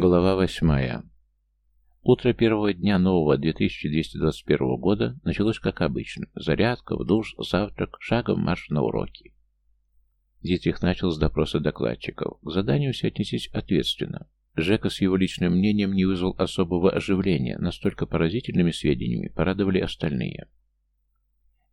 Глава восьмая. Утро первого дня нового 2221 года началось как обычно. Зарядка, в душ, завтрак, шагом марш на уроки. Дитрих начал с допроса докладчиков. К заданию все отнесись ответственно. Жека с его личным мнением не вызвал особого оживления, настолько поразительными сведениями порадовали остальные.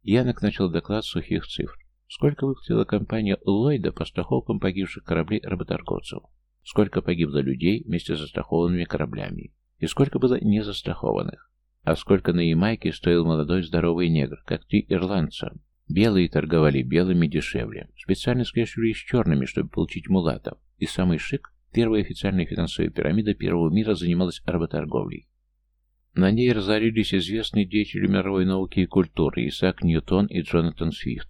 Янок начал доклад сухих цифр. Сколько выплатила компания Ллойда по страховкам погибших кораблей работорговцев? Сколько погибло людей вместе с застрахованными кораблями, и сколько было незастрахованных, а сколько на Ямайке стоил молодой здоровый негр, как три ирландца. Белые торговали белыми дешевле, специально скрещивались с черными, чтобы получить мулатов, и самый шик, первая официальная финансовая пирамида первого мира занималась работорговлей. На ней разорились известные деятели мировой науки и культуры Исаак Ньютон и Джонатан Свифт.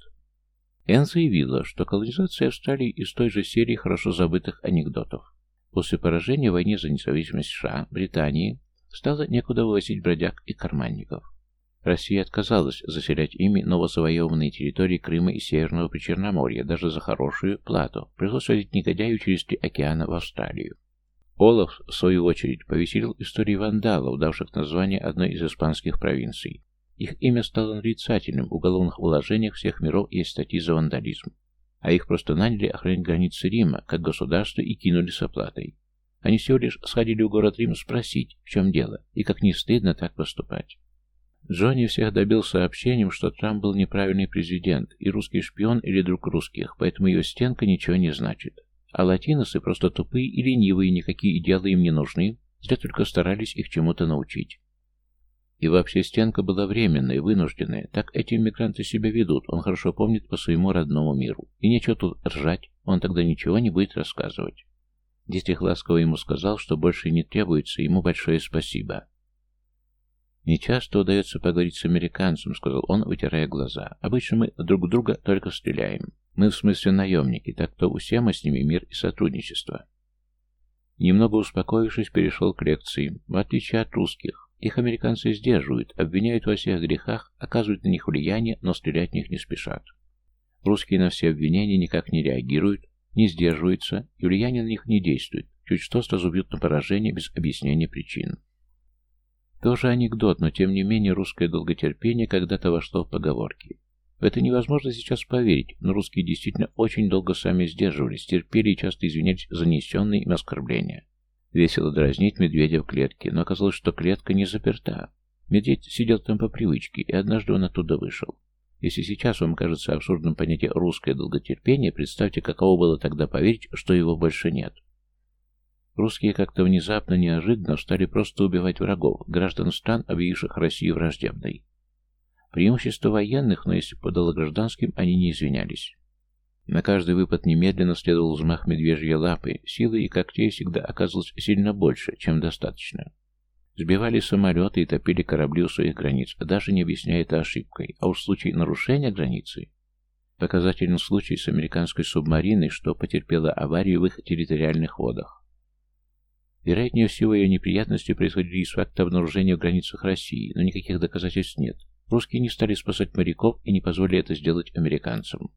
Энн заявила, что колонизация Австралии из той же серии хорошо забытых анекдотов. После поражения в войне за независимость США, Британии, стало некуда вывозить бродяг и карманников. Россия отказалась заселять ими новозавоеванные территории Крыма и Северного Причерноморья даже за хорошую плату. Пришлось водить негодяю через три океана в Австралию. Олаф, в свою очередь, повеселил истории вандалов, давших название одной из испанских провинций. Их имя стало нарицательным, в уголовных уложениях всех миров есть статьи за вандализм. А их просто наняли охранять границы Рима, как государство, и кинули с оплатой. Они всего лишь сходили в город Рим спросить, в чем дело, и как не стыдно так поступать. Джонни всех добил сообщением, что Трамп был неправильный президент и русский шпион или друг русских, поэтому ее стенка ничего не значит. А латиносы просто тупые и ленивые, никакие идеалы им не нужны, зря только старались их чему-то научить. И вообще стенка была временная, вынужденная. Так эти иммигранты себя ведут, он хорошо помнит по своему родному миру. И нечего тут ржать, он тогда ничего не будет рассказывать. Дитрих ласково ему сказал, что больше не требуется, ему большое спасибо. «Не часто удается поговорить с американцем», — сказал он, вытирая глаза. «Обычно мы друг друга только стреляем. Мы в смысле наемники, так то у Сема с ними мир и сотрудничество». Немного успокоившись, перешел к лекции. В отличие от русских, их американцы сдерживают, обвиняют во всех грехах, оказывают на них влияние, но стрелять в них не спешат. Русские на все обвинения никак не реагируют, не сдерживаются, и влияние на них не действует. Чуть что сразу бьют на поражение без объяснения причин. Тоже анекдот, но тем не менее русское долготерпение когда-то вошло в поговорки. В это невозможно сейчас поверить, но русские действительно очень долго сами сдерживались, терпели и часто извинялись за несенные им оскорбления. Весело дразнить медведя в клетке, но оказалось, что клетка не заперта. Медведь сидел там по привычке, и однажды он оттуда вышел. Если сейчас вам кажется абсурдным понятие «русское долготерпение», представьте, каково было тогда поверить, что его больше нет. Русские как-то внезапно, неожиданно стали просто убивать врагов, граждан стран, объявивших Россию враждебной. Преимущество военных, но если подало гражданским, они не извинялись. На каждый выпад немедленно следовал взмах медвежьей лапы, силы и когтей всегда оказывалось сильно больше, чем достаточно. Сбивали самолеты и топили корабли у своих границ, даже не объясняя это ошибкой, а уж в случае нарушения границы. Показательный случай с американской субмариной, что потерпела аварию в их территориальных водах. Вероятнее всего, ее неприятности происходили из факта обнаружения в границах России, но никаких доказательств нет. Русские не стали спасать моряков и не позволили это сделать американцам.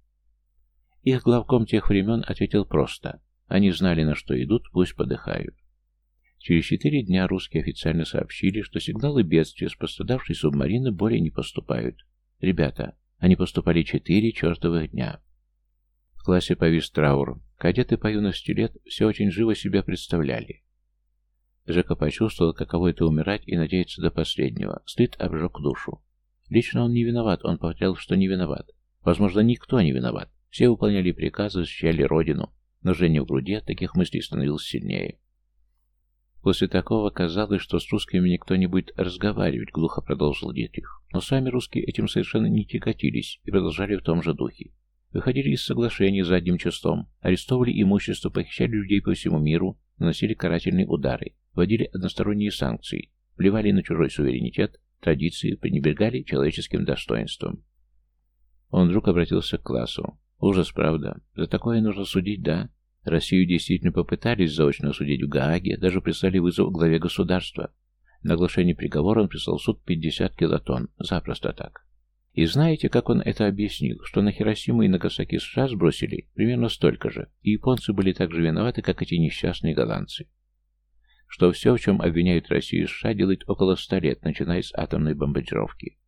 Их главком тех времен ответил просто. Они знали, на что идут, пусть подыхают. Через четыре дня русские официально сообщили, что сигналы бедствия с пострадавшей субмарины более не поступают. Ребята, они поступали четыре чертовых дня. В классе повис траур. Кадеты по юности лет все очень живо себя представляли. Жека почувствовал, каково это умирать и надеяться до последнего. Стыд обжег душу. Лично он не виноват, он повторял, что не виноват. Возможно, никто не виноват. Все выполняли приказы, защищали родину, но Женя в груди от таких мыслей становился сильнее. После такого казалось, что с русскими никто не будет разговаривать, глухо продолжил Дитрих. Но сами русские этим совершенно не тяготились и продолжали в том же духе. Выходили из соглашений задним числом, арестовывали имущество, похищали людей по всему миру, наносили карательные удары, вводили односторонние санкции, плевали на чужой суверенитет, традиции, пренебрегали человеческим достоинством. Он вдруг обратился к классу. Ужас, правда. За такое нужно судить, да? Россию действительно попытались заочно судить в Гааге, даже прислали вызов главе государства. На оглашение приговора он прислал в суд 50 килотонн. Запросто так. И знаете, как он это объяснил? Что на Хиросиму и Нагасаки США сбросили примерно столько же, и японцы были так же виноваты, как эти несчастные голландцы. что все, в чем обвиняют Россию и США, делает около ста лет, начиная с атомной бомбардировки.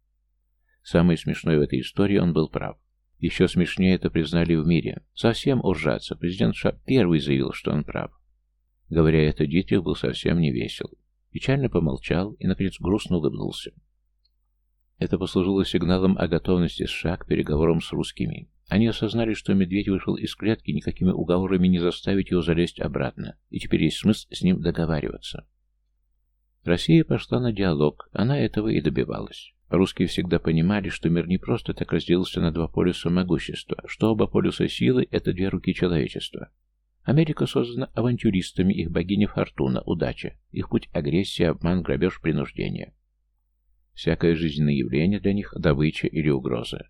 Самое смешное в этой истории он был прав. Еще смешнее это признали в мире. Совсем уржаться. Президент США первый заявил, что он прав. Говоря это, Дитрих был совсем не весел. Печально помолчал и, наконец, грустно улыбнулся. Это послужило сигналом о готовности США к переговорам с русскими. Они осознали, что медведь вышел из клетки, никакими уговорами не заставить его залезть обратно, и теперь есть смысл с ним договариваться. Россия пошла на диалог, она этого и добивалась. Русские всегда понимали, что мир не просто так разделился на два полюса могущества, что оба полюса силы – это две руки человечества. Америка создана авантюристами, их богиня Фортуна, удача, их путь – агрессия, обман, грабеж, принуждение. Всякое жизненное явление для них – добыча или угроза.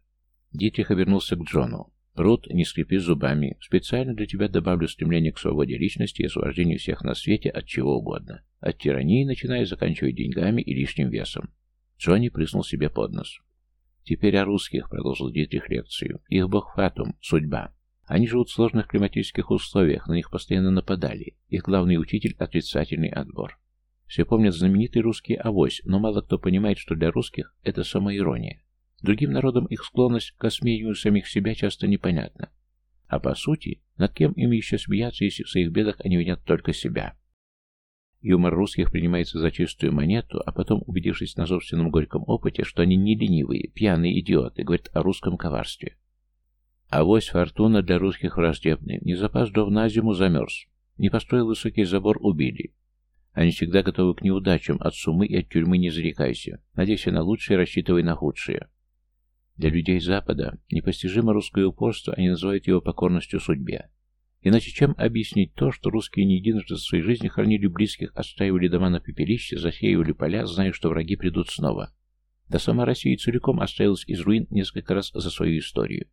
Дитрих обернулся к Джону. «Рут, не скрипи зубами. Специально для тебя добавлю стремление к свободе личности и освобождению всех на свете от чего угодно. От тирании, начиная и заканчивая деньгами и лишним весом. Джонни прыснул себе под нос. «Теперь о русских», — продолжил Дитрих лекцию. «Их бог Фатум, судьба. Они живут в сложных климатических условиях, на них постоянно нападали. Их главный учитель — отрицательный отбор. Все помнят знаменитый русский авось, но мало кто понимает, что для русских это самоирония. Другим народам их склонность к осмеянию самих себя часто непонятна. А по сути, над кем им еще смеяться, если в своих бедах они винят только себя? Юмор русских принимается за чистую монету, а потом, убедившись на собственном горьком опыте, что они не ленивые, пьяные идиоты, говорят о русском коварстве. Авось фортуна для русских враждебная. Не запас дров на зиму замерз. Не построил высокий забор – убили. Они всегда готовы к неудачам, от сумы и от тюрьмы не зарекайся. Надейся на лучшее, рассчитывай на худшее. Для людей Запада непостижимо русское упорство, они называют его покорностью судьбе. Иначе чем объяснить то, что русские не единожды в своей жизни хранили близких, отстаивали дома на пепелище, засеивали поля, зная, что враги придут снова? Да сама Россия целиком оставилась из руин несколько раз за свою историю.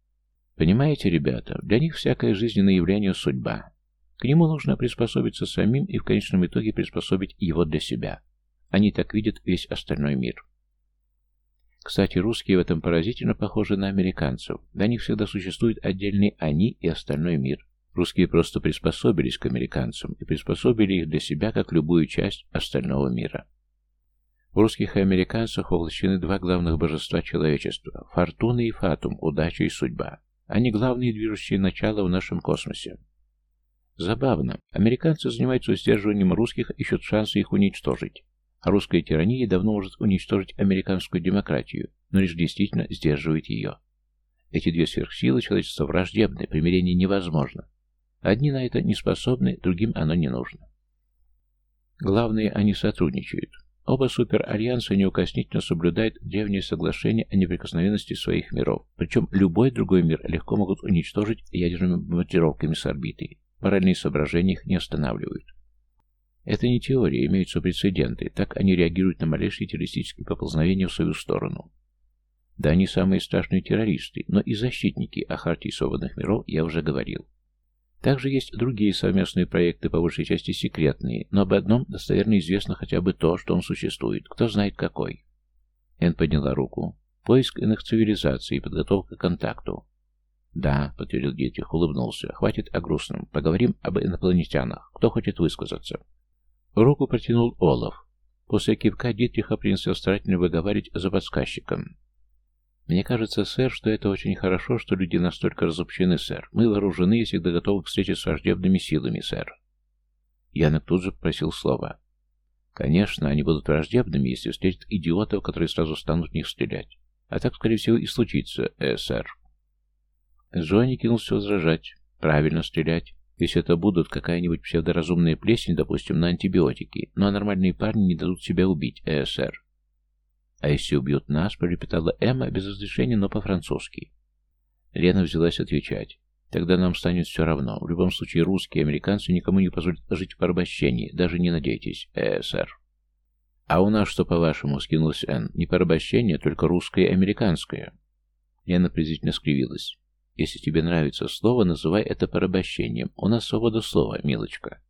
Понимаете, ребята, для них всякое жизненное явление – судьба. К нему нужно приспособиться самим и в конечном итоге приспособить его для себя. Они так видят весь остальной мир. Кстати, русские в этом поразительно похожи на американцев. Для них всегда существует отдельный «они» и остальной мир. Русские просто приспособились к американцам и приспособили их для себя, как любую часть остального мира. В русских и американцах воплощены два главных божества человечества – фортуна и фатум, удача и судьба. Они главные движущие начала в нашем космосе. Забавно, американцы занимаются сдерживанием русских, ищут шансы их уничтожить. А русская тирания давно может уничтожить американскую демократию, но лишь действительно сдерживает ее. Эти две сверхсилы человечества враждебны, примирение невозможно. Одни на это не способны, другим оно не нужно. Главное, они сотрудничают. Оба суперальянса неукоснительно соблюдают древнее соглашение о неприкосновенности своих миров, причем любой другой мир легко могут уничтожить ядерными бомбардировками с орбиты. Моральные соображения их не останавливают. Это не теория, имеются прецеденты, так они реагируют на малейшие террористические поползновения в свою сторону. Да, они самые страшные террористы, но и защитники о хартии свободных миров я уже говорил. Также есть другие совместные проекты, по большей части секретные, но об одном достоверно известно хотя бы то, что он существует. Кто знает какой. Эн подняла руку. Поиск иных цивилизаций и подготовка к контакту. Да, подтвердил Дитрих, улыбнулся. Хватит о грустном. Поговорим об инопланетянах. Кто хочет высказаться? Руку протянул Олаф. После кивка Дитриха принялся старательно выговаривать за подсказчиком. Мне кажется, сэр, что это очень хорошо, что люди настолько разобщены, сэр. Мы вооружены и всегда готовы к встрече с враждебными силами, сэр. Янок тут же попросил слова. Конечно, они будут враждебными, если встретят идиотов, которые сразу станут в них стрелять. А так, скорее всего, и случится, э, сэр. Джонни кинулся возражать. Правильно стрелять. Если это будут какая-нибудь псевдоразумная плесень, допустим, на антибиотики, но нормальные парни не дадут себя убить, э, сэр. «А если убьют нас?» — пролепетала Эмма без разрешения, но по-французски. Лена взялась отвечать. «Тогда нам станет все равно. В любом случае, русские и американцы никому не позволят жить в порабощении. Даже не надейтесь, э, сэр». «А у нас что, по-вашему?» — скинулась Энн. «Не порабощение, только русское и американское». Лена презрительно скривилась. «Если тебе нравится слово, называй это порабощением. У нас свобода слова, милочка».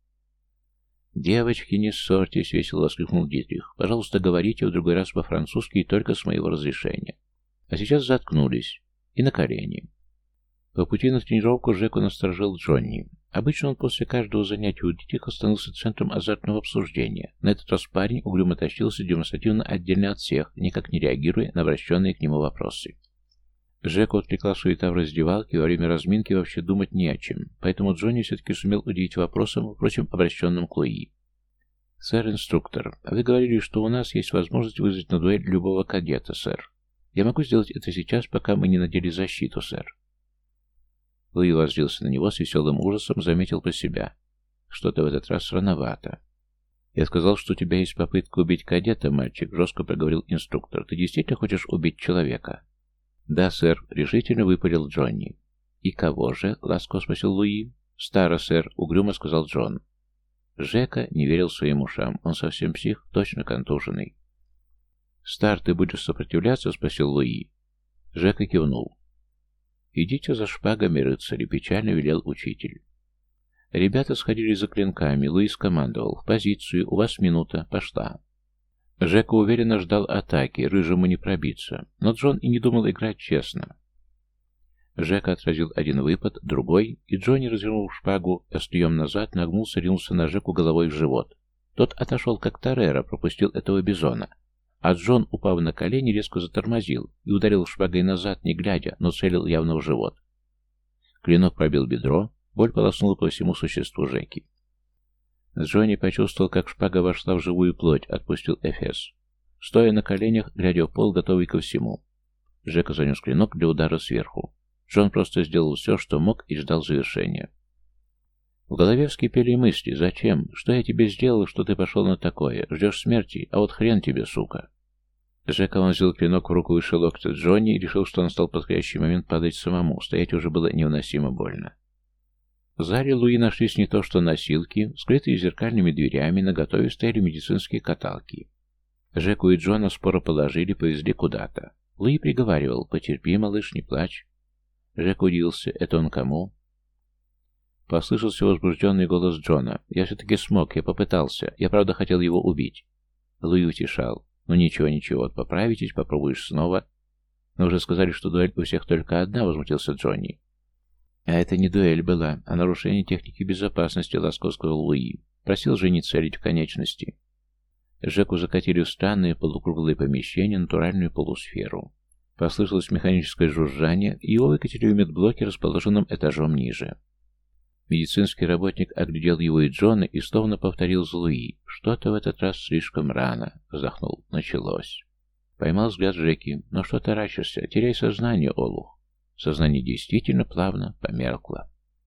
«Девочки, не ссорьтесь!» — весело воскликнул Дитрих. «Пожалуйста, говорите в другой раз по-французски и только с моего разрешения. А сейчас заткнулись. И на колени». По пути на тренировку Жеку насторожил Джонни. Обычно он после каждого занятия у детей становился центром азартного обсуждения. На этот раз парень угрюмо тащился демонстративно отдельно от всех, никак не реагируя на обращенные к нему вопросы. Жеку отвлекла суета в раздевалке, во время разминки вообще думать не о чем, поэтому Джонни все-таки сумел удивить вопросом, впрочем, обращенным к Луи. «Сэр, инструктор, вы говорили, что у нас есть возможность вызвать на дуэль любого кадета, сэр. Я могу сделать это сейчас, пока мы не надели защиту, сэр». Луи воззрился на него с веселым ужасом, заметил про себя. Что-то в этот раз рановато. «Я сказал, что у тебя есть попытка убить кадета, мальчик», — жестко проговорил инструктор. «Ты действительно хочешь убить человека?» «Да, сэр», — решительно выпалил Джонни. «И кого же?» — ласково спросил Луи. «Старо, сэр», — угрюмо сказал Джон. Жека не верил своим ушам. Он совсем псих, точно контуженный. «Стар, ты будешь сопротивляться?» — спросил Луи. Жека кивнул. «Идите за шпагами, рыцари», — печально велел учитель. Ребята сходили за клинками, Луис командовал. «В позицию, у вас минута, пошла». Жека уверенно ждал атаки, рыжему не пробиться, но Джон и не думал играть честно. Жека отразил один выпад, другой, и Джонни, развернул шпагу острием назад, нагнулся, ринулся на Жеку головой в живот. Тот отошел, как Тарера, пропустил этого бизона. А Джон, упав на колени, резко затормозил и ударил шпагой назад, не глядя, но целил явно в живот. Клинок пробил бедро, боль полоснула по всему существу Жеки. Джонни почувствовал, как шпага вошла в живую плоть, отпустил Эфес. Стоя на коленях, глядя в пол, готовый ко всему. Жека занес клинок для удара сверху. Джон просто сделал все, что мог, и ждал завершения. В голове вскипели мысли. «Зачем? Что я тебе сделал, что ты пошел на такое? Ждешь смерти? А вот хрен тебе, сука!» Жека вонзил клинок в руку выше локтя Джонни и решил, что настал подходящий момент падать самому. Стоять уже было невыносимо больно. В зале Луи нашлись не то что носилки, скрытые зеркальными дверями, на готове стояли медицинские каталки. Жеку и Джона споро положили, повезли куда-то. Луи приговаривал, «Потерпи, малыш, не плачь». Жек удивился, «Это он кому?» Послышался возбужденный голос Джона. «Я все-таки смог, я попытался. Я правда хотел его убить». Луи утешал. «Ну ничего, ничего, поправитесь, попробуешь снова». «Мы уже сказали, что дуэль у всех только одна», — возмутился Джонни. «А это не дуэль была, а нарушение техники безопасности», — ласково сказал Луи. Просил же не целить в конечности. Жеку закатили в странное полукруглое помещение, натуральную полусферу. Послышалось механическое жужжание, и его выкатили в медблоке, расположенном этажом ниже. Медицинский работник оглядел его и Джона и словно повторил Злуи. «Что-то в этот раз слишком рано», — вздохнул. «Началось». Поймал взгляд Джеки. «Ну что таращишься? Теряй сознание, Олух». Сознание действительно плавно померкло.